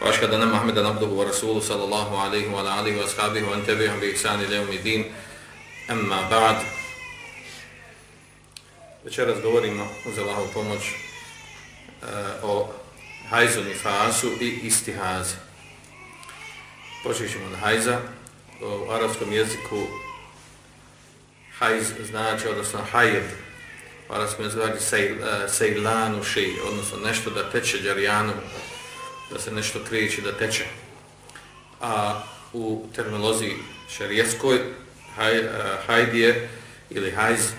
وأشهد أن محمدا عبده ورسوله صلى الله عليه وعلى آله وأصحابه وأن تبعهم بإحسان إلى يوم الدين أما بعد Večeras govorimo uz Allahovu pomoć uh, o hajzu nifasu i istihazi. Počet ćemo od hajza. U arabskom jeziku hajz znači, odnosno hajed, u arabskom jeziku znači sej, uh, sejlanu ši, odnosno nešto da teče džarijanu, da se nešto kreće, da teče. A u terminoloziji šarijetskoj haj, ili hajz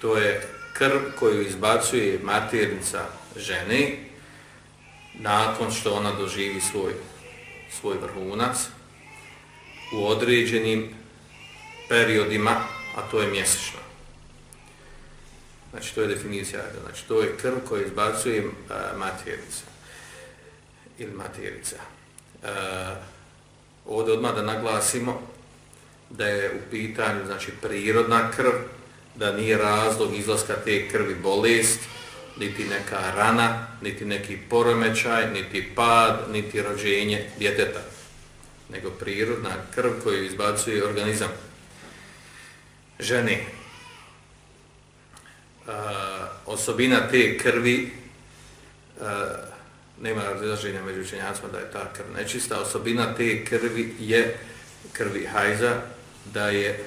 to je krv koju izbacuje maternica žene nakon što ona doživi svoj, svoj vrhunac u određenim periodima, a to je mjesečno. Znači, to je definicija. Znači, to je krv koju izbacuje maternica ili materica. E, ovdje odmah da naglasimo da je u pitanju znači, prirodna krv, da nije razlog izlaska te krvi bolest, niti neka rana, niti neki poremećaj, niti pad, niti rođenje djeteta, nego prirodna krv koju izbacuje organizam žene. e, osobina te krvi, e, nema razilaženja među učenjacima da je ta krv nečista, osobina te krvi je krvi hajza, da je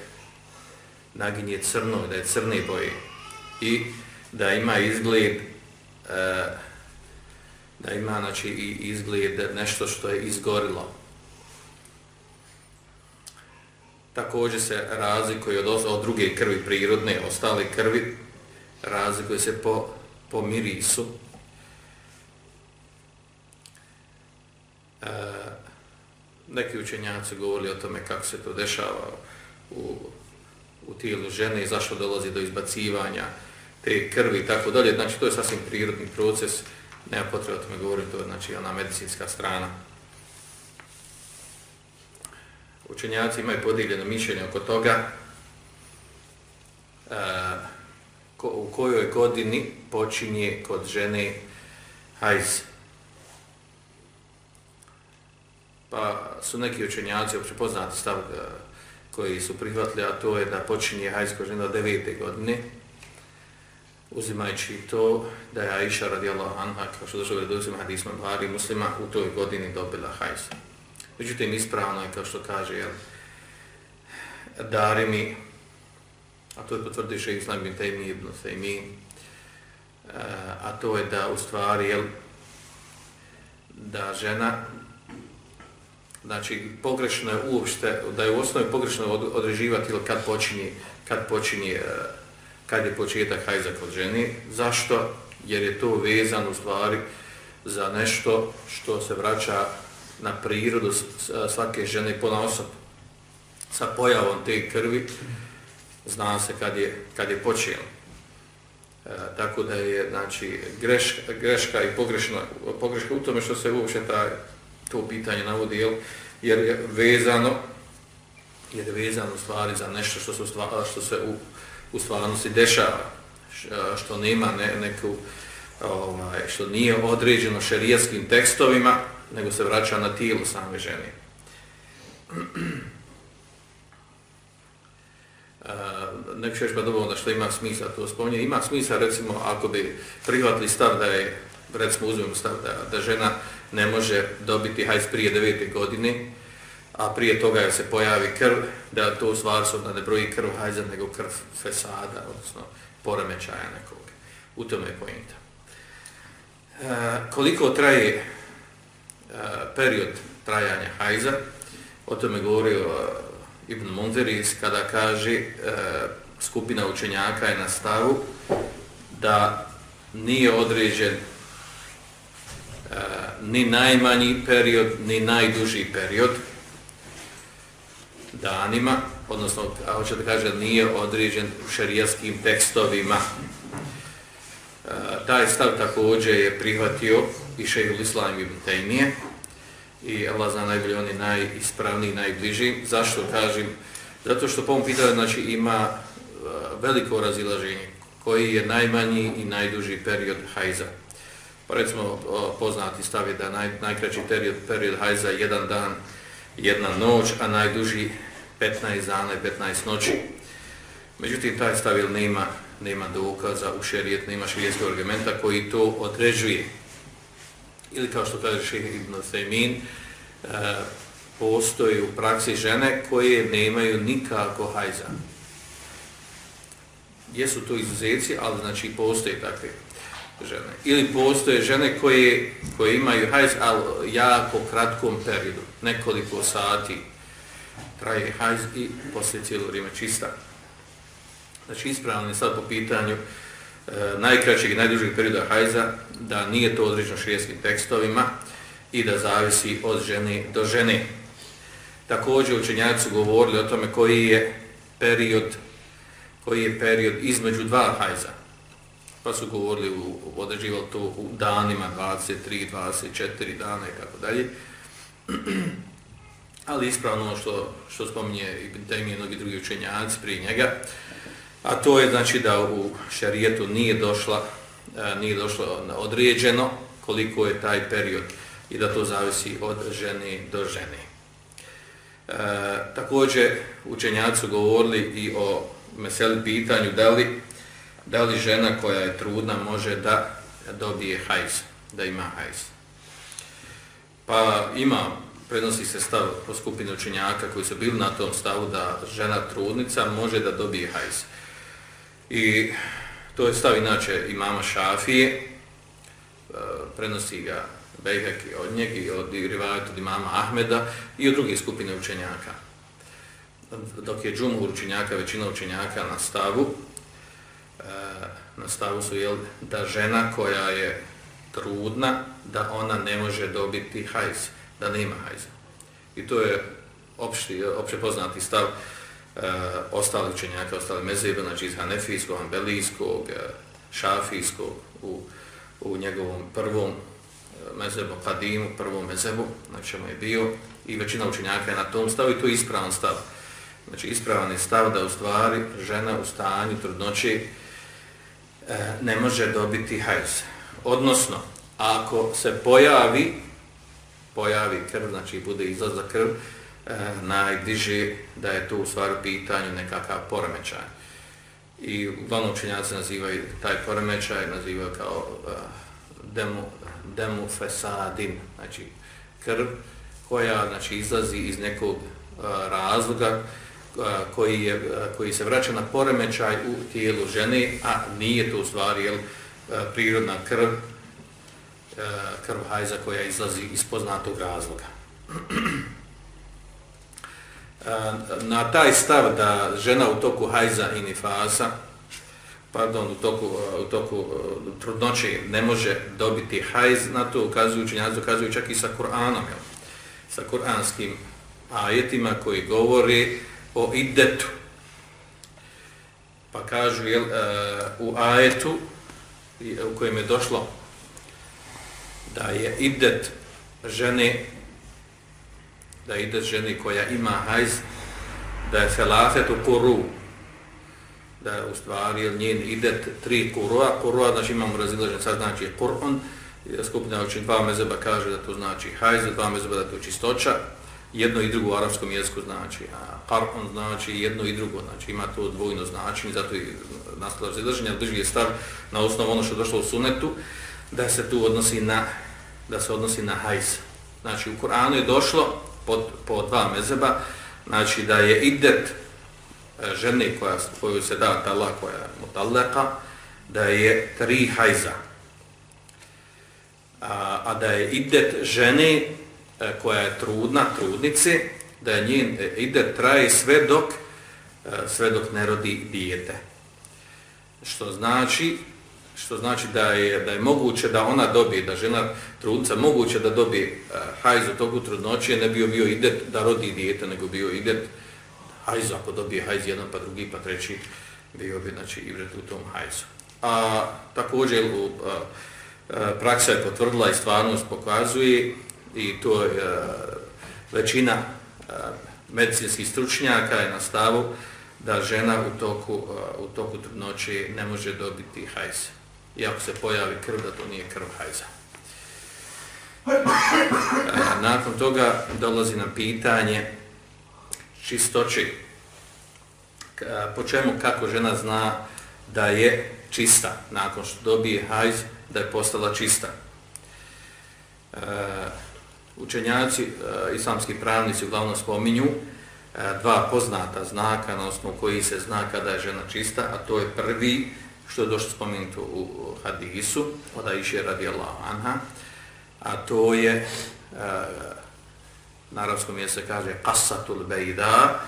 naginje crno, da je crne boje i da ima izgled e, da ima znači i izgled nešto što je izgorilo. Također se razlikuje od, od druge krvi prirodne, ostale krvi razlikuje se po, po mirisu. E, neki učenjaci govorili o tome kako se to dešava u u tijelu žene i zašto dolazi do izbacivanja te krvi i tako dalje. Znači, to je sasvim prirodni proces, nema potreba o tome govoriti, to je znači, ona medicinska strana. Učenjaci imaju podijeljeno mišljenje oko toga e, ko, u kojoj godini počinje kod žene hajz. Pa su neki učenjaci, opće poznati stav e, koji su prihvatili, a to je da počinje hajsko žena devete godine, uzimajući to da je Aisha radijallahu anha, kao što došlo da uzima hadisma Buhari muslima, u toj godini dobila hajz. Međutim, ispravno je, kao što kaže, jel, Darimi, a to je potvrdio še Islam bin Taymi ibn Taymi, e, a to je da u stvari, jel, da žena znači pogrešno je uopšte, da je u osnovi pogrešno odreživati ili kad počinje, kad počinje, e, kad je početak hajza kod žene. Zašto? Jer je to vezano u stvari za nešto što se vraća na prirodu svake žene po osob. Sa pojavom te krvi zna se kad je, kad je počelo. E, tako da je znači, greška, greška i pogrešna, pogreška u tome što se uopšte taj to pitanje navodi, jel, jer je vezano, jer je vezano stvari za nešto što se, stvar, što se u, u stvarnosti dešava, što nema ne, neku, ovaj, što nije određeno šerijaskim tekstovima, nego se vraća na tijelo same žene. Uh, ne ću još pa da što ima smisla to spominje. Ima smisla recimo ako bi prihvatili stav da je, recimo uzmemo stav da, da žena ne može dobiti hajz prije devete godine, a prije toga je se pojavi krv, da to u stvari su da ne broji krv hajza, nego krv fesada, odnosno poremećaja nekog. U tome je pojenta. E, koliko traje e, period trajanja hajza, o tome govorio e, Ibn Munzeris kada kaže e, skupina učenjaka je na stavu da nije određen ni najmanji period, ni najduži period, danima, odnosno, a hoće da kaže, nije određen šarijaskim tekstovima. E, taj stav također je prihvatio i šehul Islam ibn Tejmije i Allah zna najbolje, on je najispravniji, najbliži. Zašto kažem? Zato što po ovom pitanju znači, ima e, veliko razilaženje koji je najmanji i najduži period hajza. Pa recimo poznati stav je da naj, najkraći period, period hajza je jedan dan, jedna noć, a najduži 15 dana i 15 noći. Međutim, taj stav nema, nema dokaza u šerijet, nema širijetskog argumenta koji to određuje. Ili kao što kaže Šehr Ibn Sejmin, e, postoji u praksi žene koje nemaju nikako hajza. Jesu to izuzeci, ali znači postoje takve žene. Ili postoje žene koje, koje imaju hajz, ali jako kratkom periodu, nekoliko sati traje hajz i poslije cijelo vrijeme čista. Znači ispravno je sad po pitanju e, najkraćeg i najdužeg perioda hajza, da nije to određeno šrijeskim tekstovima i da zavisi od žene do žene. Također učenjaci su govorili o tome koji je period koji je period između dva hajza. Pa su govorili, u, određivali to u danima, 23, 24 dana i tako dalje. Ali ispravno ono što, što spominje i da i mnogi drugi učenjaci prije njega, a to je znači da u šarijetu nije došla, e, nije došlo određeno koliko je taj period i da to zavisi od žene do žene. E, također učenjaci su govorili i o meseli pitanju da li, da li žena koja je trudna može da dobije hajz, da ima hajz. Pa ima, prenosi se stav po skupini učenjaka koji su bili na tom stavu da žena trudnica može da dobije hajz. I to je stav inače imama Šafije, e, prenosi ga Bejhek od njeg i od rivajata od imama Ahmeda i od druge skupine učenjaka dok je džumhur učenjaka, većina učenjaka na stavu, Eh, na stavu su jel, da žena koja je trudna, da ona ne može dobiti hajz, da nema hajza. I to je opšti, opšte poznati stav e, ostalih učenjaka, ostali mezebe, znači iz hanefijskog, ambelijskog, e, eh, šafijskog, u, u njegovom prvom mezebu, kadimu, prvom mezebu, na čemu je bio, i većina učenjaka je na tom stavu i to je ispravan stav. Znači ispravan je stav da u stvari žena u stanju trudnoće E, ne može dobiti hajz. Odnosno, ako se pojavi, pojavi krv, znači bude izlazak krv, e, najdiže da je to u stvari pitanju nekakav poremećaj. I uglavnom učenjaci nazivaju taj poremećaj, nazivaju kao e, demu, demu fesadin, znači krv koja znači, izlazi iz nekog e, razloga koji, je, koji se vraća na poremećaj u tijelu žene, a nije to u stvari jel, prirodna krv, krv hajza koja izlazi iz poznatog razloga. Na taj stav da žena u toku hajza i nifasa, pardon, u toku, u toku trudnoće ne može dobiti hajz, na to ukazuju učenjaci, ukazuju čak i sa Kur'anom, sa kur'anskim ajetima koji govori o iddetu. Pa kažu jel, uh, u ajetu e, u kojem je došlo da je idet žene da ide idet žene koja ima hajz da je selafet u kuru da je u stvari njen idet tri kurua kurua znači imamo razilažen sad znači je kur'on skupina učin dva mezeba kaže da to znači hajz dva mezeba da je to čistoća jedno i drugo u arapskom jeziku znači, a qar'un znači jedno i drugo, znači ima to dvojno značenje, zato i nastala razilženje, drži je stav na osnovu ono što je došlo u sunetu, da se tu odnosi na, da se odnosi na hajz. Znači u Kur'anu je došlo po, po dva mezeba, znači da je idet e, žene koja, koju se da tala, koja je mutallaka, da je tri hajza. A, a da je idet žene E, koja je trudna, trudnice, da je njen e, ide traje sve dok, e, sve dok ne rodi dijete. Što znači, što znači da je, da je moguće da ona dobije, da žena trudnica moguće da dobije hajz u toku trudnoće, ne bio bio idet da rodi dijete, nego bio idet hajz, ako dobije hajz jedan pa drugi pa treći, bio bi znači, ibret u tom hajzu. A također u, a, a, praksa je potvrdila i stvarnost pokazuje i to je e, većina e, medicinskih stručnjaka je na stavu da žena u toku, e, u toku trudnoće ne može dobiti hajz. Iako se pojavi krv, da to nije krv hajza. Nakon toga dolazi na pitanje čistoće. Po čemu, kako žena zna da je čista, nakon što dobije hajz, da je postala čista. Učenjaci, e, islamski pravnici uglavnom spominju e, dva poznata znaka na osnovu koji se zna kada je žena čista, a to je prvi, što je došlo spomenuto u hadisu, od Aisha radijallahu anha, a to je, e, na arabskom je se kaže, qasatul bejda,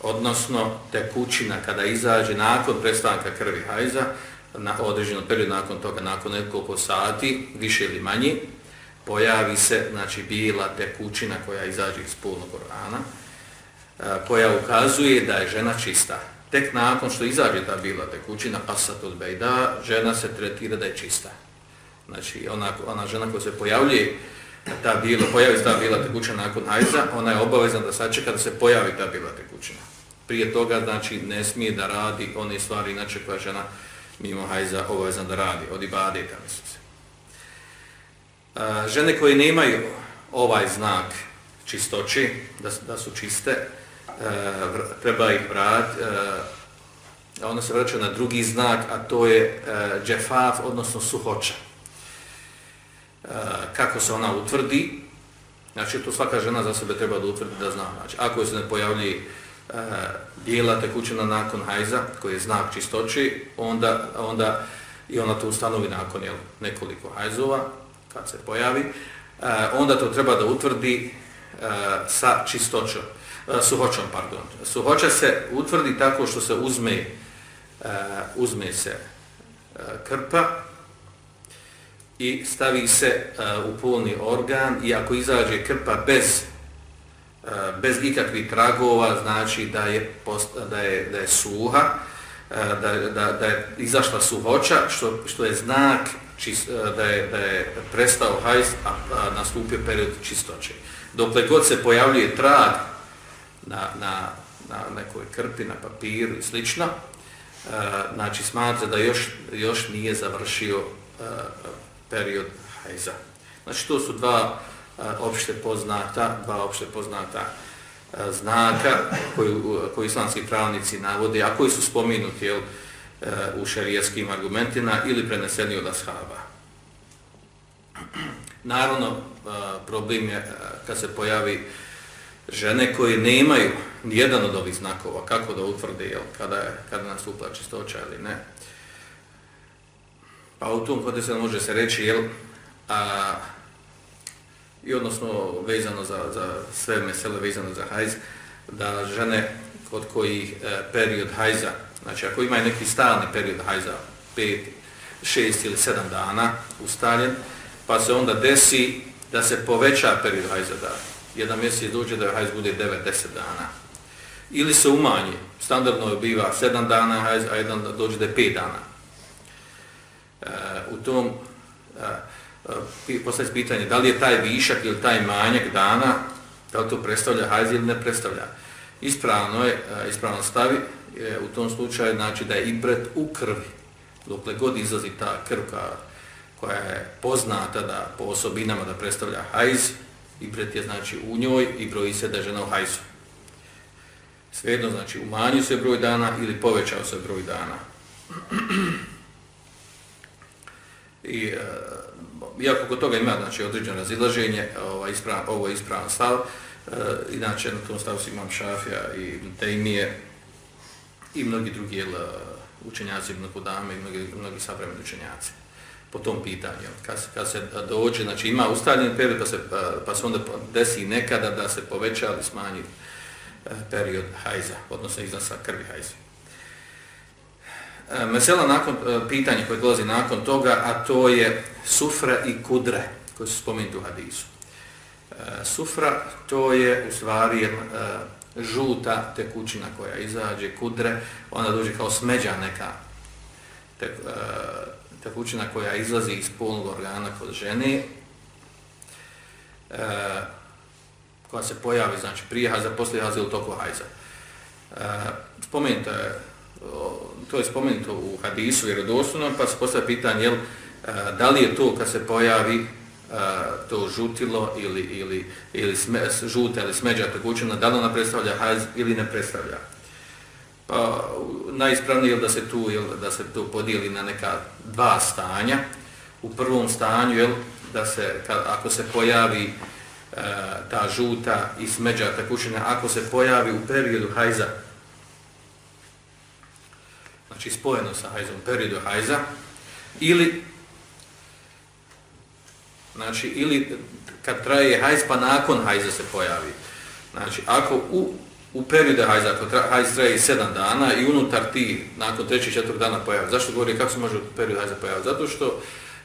odnosno tekućina kada izađe nakon prestanka krvi hajza, na određenom periodu nakon toga, nakon nekoliko sati, više ili manje, pojavi se znači bila tekućina koja izađe iz polnog organa, e, koja ukazuje da je žena čista. Tek nakon što izađe ta bila tekućina, od bejda, žena se tretira da je čista. Znači, ona, ona žena koja se pojavljuje, ta bila, pojavi ta bila tekućina nakon hajza, ona je obavezna da sačeka da se pojavi ta bila tekućina. Prije toga, znači, ne smije da radi one stvari, inače koja žena mimo hajza obavezna da radi, od ibadeta, mislim. Žene koje nemaju ovaj znak čistoći, da, da su čiste, e, treba ih vrati, e, ona se vraća na drugi znak, a to je e, džefaf, odnosno suhoća. Kako se ona utvrdi, znači to svaka žena za sebe treba da utvrdi da zna. Znači, ako se ne pojavlji bijela tekućina nakon hajza, koji je znak čistoći, onda, onda i ona to ustanovi nakon jel, nekoliko hajzova, kad se pojavi, e, onda to treba da utvrdi e, sa čistoćom, e, suhoćom, pardon. Suhoća se utvrdi tako što se uzme, uzme se krpa i stavi se u polni organ i ako izađe krpa bez bez ikakvih tragova, znači da je, post, da je, da je suha, da, da, da je izašla suhoća, što, što je znak čist, e, da, je, da je prestao hajz, a, a nastupio period čistoće. Dokle god se pojavljuje trag na, na, na nekoj krpi, na papiru i slično, e, znači smatra da još, još nije završio e, period hajza. Znači to su dva opšte poznata, dva opšte poznata znaka koji, koji islamski pravnici navode, a koji su spominuti jel, u šarijetskim argumentima ili preneseni od ashaba. Naravno, e, problem je e, kad se pojavi žene koje nemaju nijedan od ovih znakova, kako da utvrde jel, kada, je, kada nas čistoća ili ne. Pa u tom kod se može se reći, jel, a, i odnosno vezano za, za sve mesele vezano za hajz, da žene kod kojih e, period hajza, znači ako imaju neki stalni period hajza, 5, 6 ili 7 dana ustaljen, pa se onda desi da se poveća period hajza, da jedan mjesec dođe da hajz bude 9-10 dana. Ili se umanji, standardno je biva 7 dana hajz, a jedan dođe da je 5 dana. E, u tom e, e postavljati pitanje da li je taj višak ili taj manjak dana, da li to predstavlja hajz ili ne predstavlja. Ispravno je, e, ispravno stavi je u tom slučaju znači da je ibret u krvi. Dokle god izlazi ta krv koja je poznata da po osobinama da predstavlja hajz, ibret je znači u njoj i broji se da je žena u hajzu. Svejedno znači umanju se broj dana ili povećao se broj dana. I e, iako kod toga ima znači, određeno razilaženje, ovaj, ispravan, ovo je ispravan stav, e, inače na tom stavu si imam Šafija i Tejmije i mnogi drugi jel, e, učenjaci Ibn Kudame i mnogi, mnogi savremeni učenjaci po tom pitanju. Kad se, kad se dođe, znači ima ustavljen period, pa se, pa, pa, se onda desi nekada da se poveća ili smanji e, period hajza, odnosno iznasa krvi hajza. E, mesela nakon, pitanje koje dolazi nakon toga, a to je sufra i kudre, koji su spomenuti u hadisu. Sufra, to je u stvari žuta tekućina koja izađe, kudre, ona dođe kao smeđa neka tek, e, tekućina koja izlazi iz polnog organa kod žene, e, koja se pojavi, znači prije hajza, poslije hajza ili toku hajza. E, spomenuto je, to je spomenuto u hadisu vjerodostojnom, pa se postavlja pitanje, jel, e, da li je to kad se pojavi to žutilo ili, ili, ili sme, žuta ili smeđa tekućina, da li ona predstavlja hajz ili ne predstavlja. Pa najispravnije je da se tu jel, da se to podijeli na neka dva stanja. U prvom stanju je da se kad, ako se pojavi e, ta žuta i smeđa tekućina, ako se pojavi u periodu hajza, znači spojeno sa hajzom, periodu hajza, ili Znači, ili kad traje hajz, pa nakon hajza se pojavi. Znači, ako u, u periodu hajza, ako tra, hajz traje 7 dana i unutar ti, nakon 3. 4. dana pojavi. Zašto govori, kako se može u periodu hajza pojaviti? Zato što,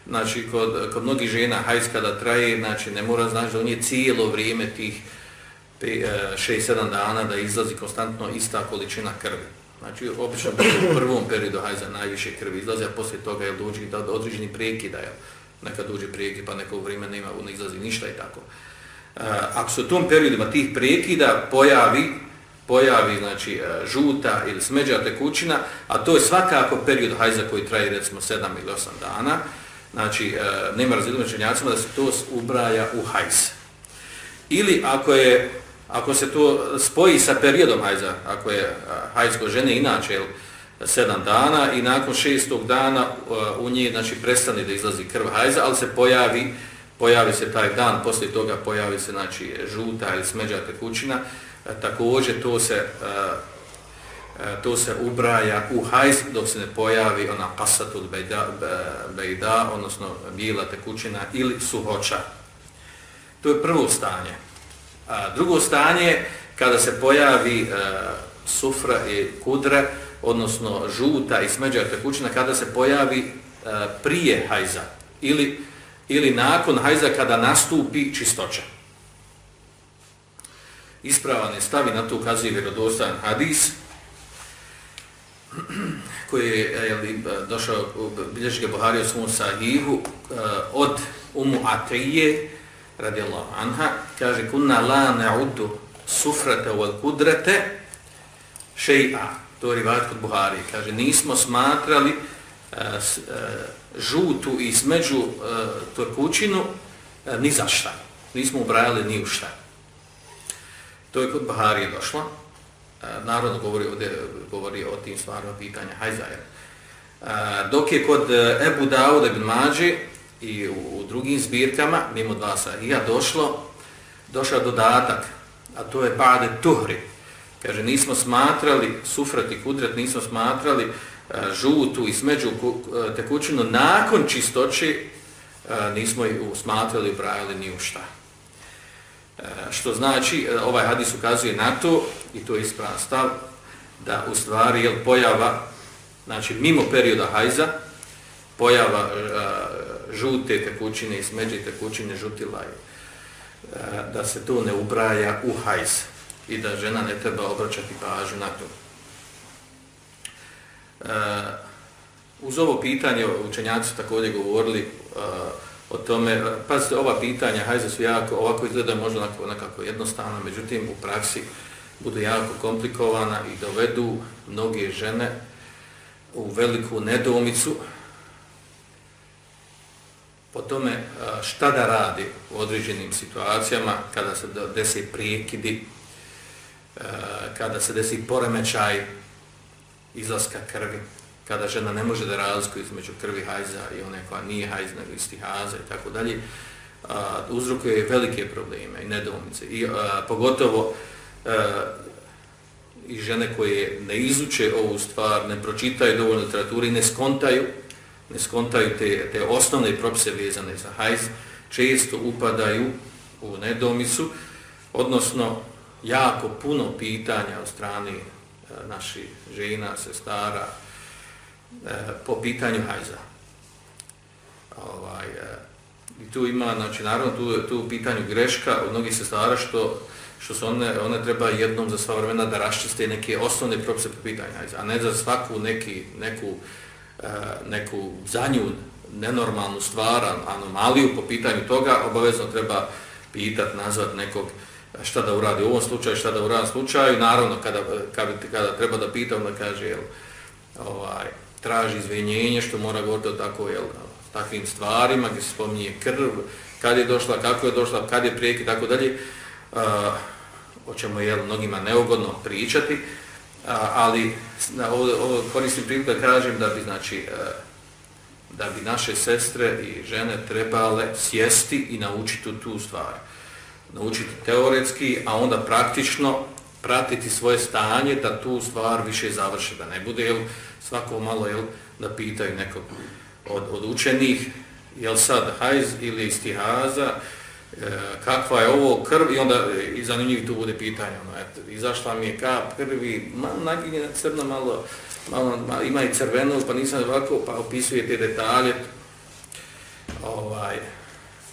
znači, kod, kod mnogih žena hajz kada traje, znači, ne mora znači da on je cijelo vrijeme tih 6-7 e, dana da izlazi konstantno ista količina krvi. Znači, obično u prvom periodu hajza najviše krvi izlazi, a poslije toga je dođi da određeni prekida, jel? Nekad uđe prijeki, pa neko vrijeme nema, ne izlazi ništa i tako. E, ako se u tom periodima tih prekida pojavi, pojavi znači, e, žuta ili smeđa tekućina, a to je svakako period hajza koji traje recimo 7 ili 8 dana, znači e, nema razlijednog čenjacima da se to ubraja u hajz. Ili ako je ako se to spoji sa periodom hajza, ako je e, hajz kod žene inače, sedam dana i nakon šestog dana uh, u njih znači, prestane da izlazi krv hajza, ali se pojavi, pojavi se taj dan, poslije toga pojavi se znači, žuta ili smeđa tekućina, e, također to se, e, e, to se ubraja u hajz dok se ne pojavi ona kasatul bejda, bejda, odnosno bijela tekućina ili suhoća. To je prvo stanje. A drugo stanje, kada se pojavi sufra i kudra, odnosno žuta i smeđa tekućina kada se pojavi e, prije hajza ili, ili nakon hajza kada nastupi čistoća. Ispravan je stavi na to ukazuje vjerodostajan hadis koji je e, jeli, e, došao u bilježike Buhari u svom sahihu e, od Umu Atije, radijallahu anha kaže kunna la na'udu sufrate wal kudrate še'a to je rivat kod Buhari, kaže, nismo smatrali uh, uh, žutu i smeđu uh, e, torkućinu uh, ni za šta. Nismo ubrajali ni u šta. To je kod Buhari došlo. Uh, narodno govori, ovdje, govori o tim stvarima pitanja Hajzaja. Uh, dok je kod uh, Ebu Dauda ibn Mađe i u, u drugim zbirkama, mimo dva sahija, došlo, došao dodatak, a to je Bade Tuhri, Kaže, nismo smatrali, sufrat i kudret, nismo smatrali uh, žutu i smeđu uh, tekućinu nakon čistoće, uh, nismo ju smatrali ubrajali ni u šta. Što znači, ovaj hadis ukazuje na to, i to je ispravan stav, da u stvari je pojava, znači mimo perioda hajza, pojava uh, žute tekućine i smeđe tekućine žutila je, uh, da se to ne ubraja u hajz i da žena ne treba obraćati pažnju na to. E, uz ovo pitanje učenjaci su također govorili e, o tome, e, pazite, ova pitanja, hajde su jako, ovako izgleda možda onako, nekako jednostavno, međutim u praksi budu jako komplikovana i dovedu mnoge žene u veliku nedomicu po tome e, šta da radi u određenim situacijama kada se desi prijekidi Eh, kada se desi poremećaj izlaska krvi, kada žena ne može da razlikuje između krvi hajza i one koja nije hajz, nego isti haza i tako dalje, eh, uzrokuje velike probleme i nedomice. I a, pogotovo a, i žene koje ne izuče ovu stvar, ne pročitaju dovoljno literaturi, ne skontaju, ne skontaju te, te osnovne propise vezane za hajz, često upadaju u nedomicu, odnosno jako puno pitanja od strane e, naših žena, sestara, e, po pitanju hajza. Ovaj, e, I tu ima, znači, naravno, tu, tu u pitanju greška od mnogih sestara što, što su one, one treba jednom za sva vremena da raščiste neke osnovne propise po pitanju hajza, a ne za svaku neki, neku, uh, neku zanju nenormalnu stvar, anomaliju po pitanju toga, obavezno treba pitat, nazvat nekog šta da uradi u ovom slučaju, šta da uradi u slučaju, naravno kada, kada, kada treba da pita, onda kaže, jel, ovaj, traži izvinjenje, što mora govoriti o tako, jel, takvim stvarima, gdje se spominje krv, kad je došla, kako je došla, kad je prijeki, tako dalje, uh, o čemu je mnogima neugodno pričati, a, ali na ovo, ovdje koristim priliku da kažem da bi, znači, da bi naše sestre i žene trebale sjesti i naučiti tu stvar. Naučiti teoretski, a onda praktično pratiti svoje stanje da tu stvar više završi, da ne bude jel, svako malo jel, da pitaju nekog od, od učenih, jel sad hajz ili istihaza, e, kakva je ovo krv i onda e, i za njih tu bude pitanje, ono, eto, izašla mi je kap krvi, ma, naginjena crna malo, malo, malo, ima i crveno, pa nisam ovako, pa opisuje te detalje. Ovaj,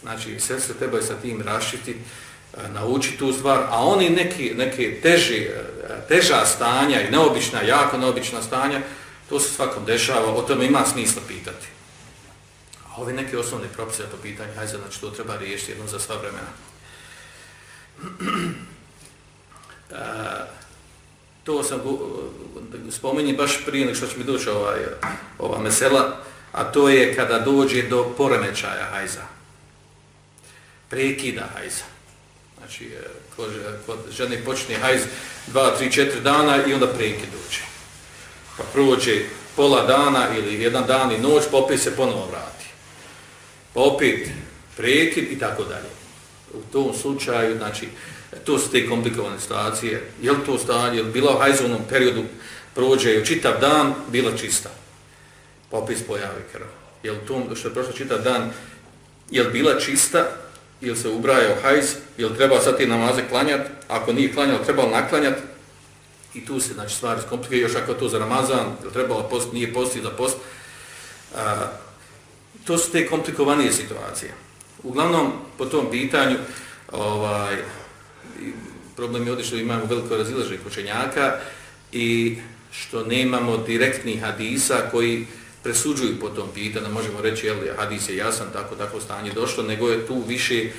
znači, sve se treba sa tim rašiti, E, nauči tu stvar, a oni neki, neke teži, e, teža stanja i neobična, jako neobična stanja, to se svakom dešava, o tome ima smisla pitati. A ovi neki osnovni propise po pitanju, hajde, znači to treba riješiti jednom za sva vremena. e, to sam spomenji baš prije nek što će mi doći ovaj, ova mesela, a to je kada dođe do poremećaja hajza. Prekida hajza. Znači, e, kod, kod žene počne hajz 2, 3, 4 dana i onda prekid dođe. Pa prođe pola dana ili jedan dan i noć, pa opet se ponovo vrati. Pa opet prekid i tako dalje. U tom slučaju, znači, to su te komplikovane situacije. Je li to stanje, je li bila u hajzovnom periodu, prođe je čitav dan, bila čista. Pa Popis pojavi krv. Je li to što je prošlo čitav dan, je li bila čista, ili se ubrajao hajz, je treba sad ti namaze klanjati, ako nije klanjao, treba li naklanjati, i tu se znači, stvari skomplikuje, još ako to za Ramazan, je li trebalo post, nije posti za post, a, to su te komplikovanije situacije. Uglavnom, po tom pitanju, ovaj, problem je ovdje imamo veliko razilaženje kočenjaka i što nemamo direktnih hadisa koji presuđuju po tom pitanju, možemo reći jel, hadis je jasan, tako tako stanje došlo, nego je tu više,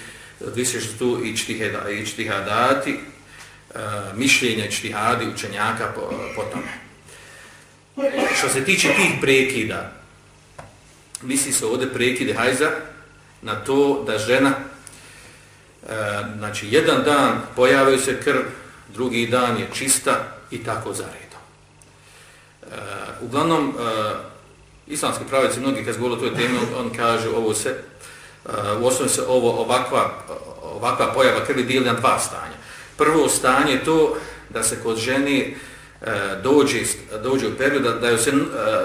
više što tu i čtihadati, uh, mišljenja ičtihadi učenjaka po, po tome. Što se tiče tih prekida, misli se ovdje prekide hajza na to da žena E, znači jedan dan pojavaju se krv, drugi dan je čista i tako za redom. E, uglavnom, e, islamski pravici, mnogi kad zgovore o toj temi, on, on kaže ovo se, eh, u osnovi se ovo ovakva, ovakva pojava krvi dijeli na dva stanja. Prvo stanje je to da se kod ženi eh, dođe, dođe u period da, da joj se eh,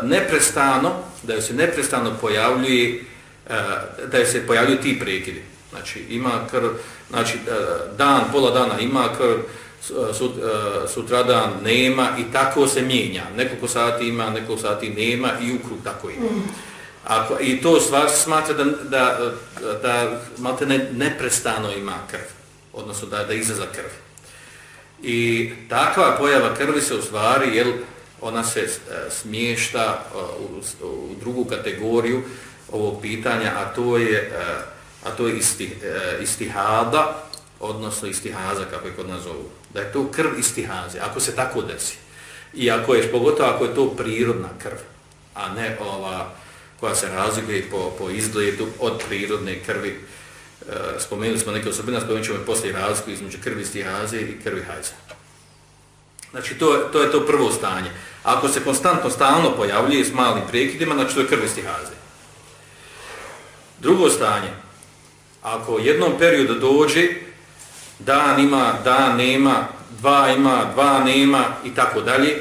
neprestano, da joj se neprestano pojavljuje, da joj se pojavljuju ti prekidi. Znači, ima krv, znači, dan, pola dana ima krv, sut, e, sutradan nema i tako se mijenja. Nekoliko sati ima, nekoliko sati nema i ukrug tako ima. Ako, I to stvar smatra da, da, da malte ne, neprestano ima krv, odnosno da, da izlaza krv. I takva pojava krvi se u stvari, jel, ona se e, smješta u, u drugu kategoriju ovog pitanja, a to je a to je isti, e, istihada, odnosno istihaza, kako je kod nas zovu. Da je to krv istihaze, ako se tako desi. I ako je, pogotovo ako je to prirodna krv, a ne ova koja se razlikuje po, po izgledu od prirodne krvi. E, spomenuli smo neke osobine, spomenut ćemo poslije razliku između krvi istihaze i krvi hajza. Znači, to, to je to prvo stanje. Ako se konstantno stalno pojavljuje s malim prekidima, znači to je krv istihaze. Drugo stanje, ako u jednom periodu dođe, dan ima, dan nema, dva ima, dva nema i tako dalje, e,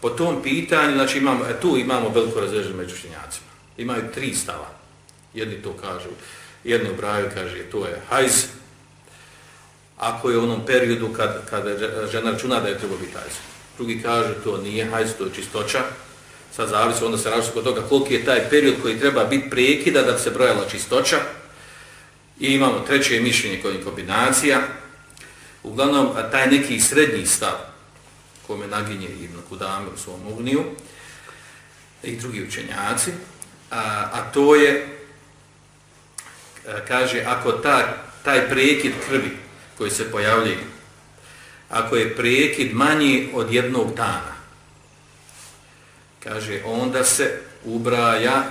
po tom pitanju, znači imamo, e, tu imamo veliko razređenje među učenjacima. Imaju tri stava. Jedni to kažu, jedni obraju kaže to je hajz, ako je u onom periodu kad, kad žena računa da je treba biti hajz. Drugi kaže to nije hajz, to je čistoća, sad zavisi, onda se različi kod toga koliki je taj period koji treba biti prekida da se brojala čistoća. I imamo treće mišljenje kojim kombinacija, Uglavnom, taj neki srednji stav, kome naginje Ibn Kudame u svom ugniju, i drugi učenjaci, a, a to je, kaže, ako ta, taj prekid krvi koji se pojavljuje, ako je prekid manji od jednog dana, kaže, onda se ubraja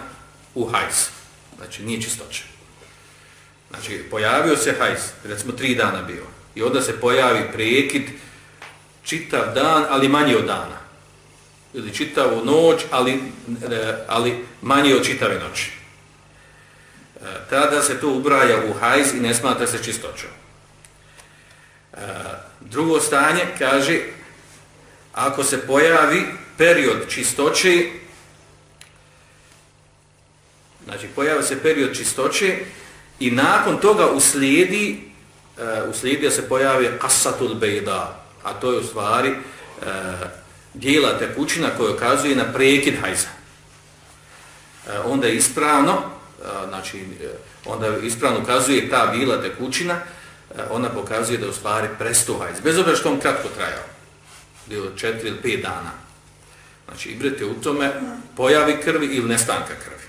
u hajs. Znači, nije čistoće. Znači, pojavio se hajs, recimo tri dana bio, i onda se pojavi prekid čitav dan, ali manji od dana. Ili čitavu noć, ali, e, ali manji od čitave noći. E, tada se to ubraja u hajz i ne smatra se čistoćom. E, drugo stanje kaže, ako se pojavi period čistoće, znači pojavi se period čistoće i nakon toga uslijedi, eh, uh, uslijedi se pojavi kasatul bejda, a to je u stvari uh, dijela tekućina koja ukazuje na prekid hajza. Uh, onda je ispravno, uh, znači uh, onda ispravno ukazuje ta bila tekućina, uh, ona pokazuje da je u stvari prestu hajz, bez obzira što on kratko trajao, bilo četiri ili pet dana. Znači, ibrete u tome pojavi krvi ili nestanka krvi.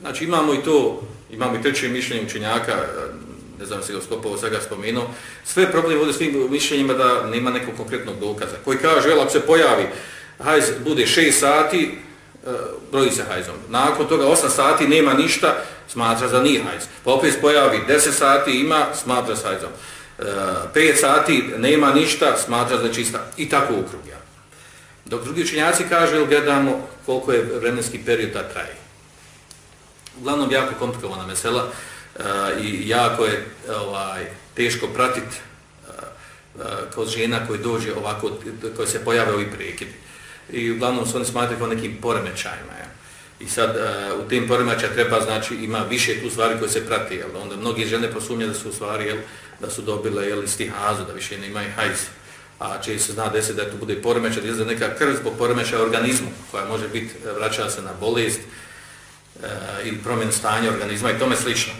Znači imamo i to, imamo i treće mišljenje učenjaka, e, ne znam se ga skopovo svega spomenuo, sve problem vode svim mišljenjima da nema nekog konkretnog dokaza, koji kaže, jel, ako se pojavi, hajz bude 6 sati, e, broji se hajzom. Nakon toga 8 sati nema ništa, smatra za nije hajz. Pa opet pojavi 10 sati, ima, smatra sa hajzom. E, 5 sati nema ništa, smatra za čista. I tako ukrug. Dok drugi učenjaci kaže, jel, gledamo koliko je vremenski period da traje uglavnom jako komplikovana mesela uh, i jako je ovaj teško pratiti uh, e, e, kod žena koji dođe ovako, koje se pojave ovi prekidi. I uglavnom su oni smatrali kao nekim poremećajima. Ja. I sad uh, u tim poremećajima treba, znači, ima više tu stvari koje se prati. Jel? Onda mnogi žene posumnjaju da su u stvari, jel, da su dobile jel, stihazu, da više ne imaju hajz. A če se zna desiti da to bude poremećaj, da je neka krv zbog poremećaja organizmu, koja može biti, vraća se na bolest, e, ili stanja organizma i tome slično.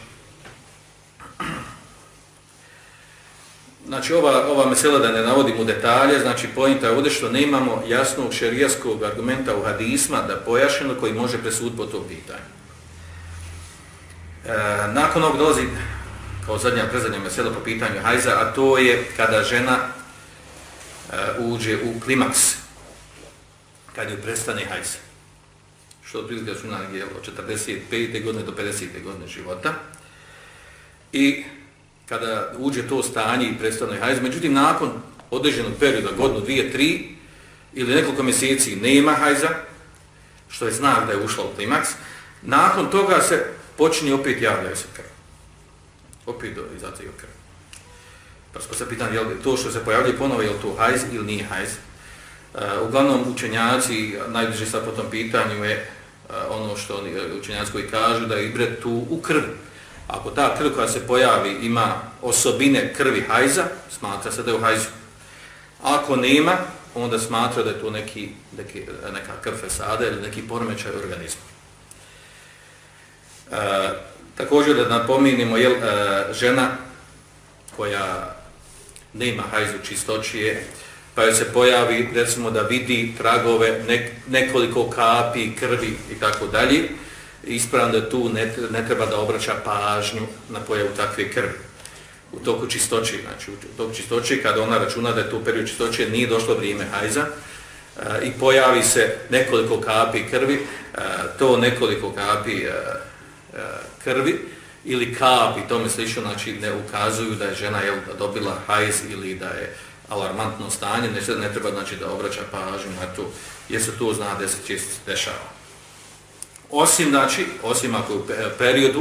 Znači, ova, ova mesela da ne navodim u detalje, znači, pojenta je ovdje što ne imamo jasnog šerijaskog argumenta u hadisma da pojašeno koji može presud po to pitanje. E, eh, nakon ovog dolazi kao zadnja prezadnja mesela po pitanju hajza, a to je kada žena e, uđe u klimaks, kad ju prestane hajza što otprilike su na od 45. godine do 50. godine života. I kada uđe to stanje i prestane hajz, međutim, nakon određenog perioda, godinu, dvije, tri, ili nekoliko mjeseci nema hajza, što je znak da je ušla u klimaks, nakon toga se počinje opet javljaju se krv. Opet do izacije krv. Pa smo se pitan, je li to što se pojavlja ponovo, je li to hajz ili nije hajz? Uh, uglavnom učenjaci, najbliže sad po tom pitanju je Eh, ono što oni eh, učenjaci koji kažu da je ibret tu u krvi. Ako ta krv koja se pojavi ima osobine krvi hajza, smatra se da je u hajzu. Ako nema, onda smatra da je to neki, neki, eh, neka krv fesada ili neki poremećaj organizma. E, također da napominimo, jel, e, žena koja nema hajzu čistoćije, pa joj se pojavi, recimo, da vidi tragove nek, nekoliko kapi, krvi i tako dalje, ispravno da tu ne, ne treba da obraća pažnju na pojavu takve krvi. U toku čistoći, znači u toku čistoći, kada ona računa da je tu period čistoće, nije došlo vrijeme hajza e, i pojavi se nekoliko kapi krvi, e, to nekoliko kapi e, e, krvi ili kapi, to mi slično, znači ne ukazuju da je žena jel, dobila hajz ili da je alarmantno stanje, ne, ne treba znači da obraća pažnju na to, jer se to zna da se često dešava. Osim, znači, osim ako u e, periodu,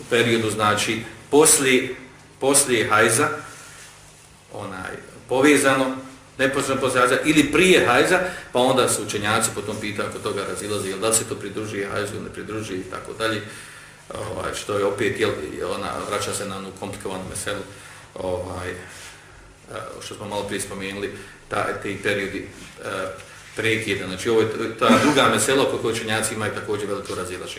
u periodu, znači, poslije, poslije hajza, onaj, povezano, neposredno poslije hajza, ili prije hajza, pa onda su učenjaci potom pita ako toga razilazi, jel da se to pridruži hajzu ili ne pridruži i tako dalje, ovaj, što je opet, jel, ona vraća se na onu komplikovanu meselu, ovaj, Eh, što smo malo prije spomenuli, ta, te periodi eh, prekida. Znači, ovo je ta druga mesela oko kojoj činjaci imaju također veliko razilaženje.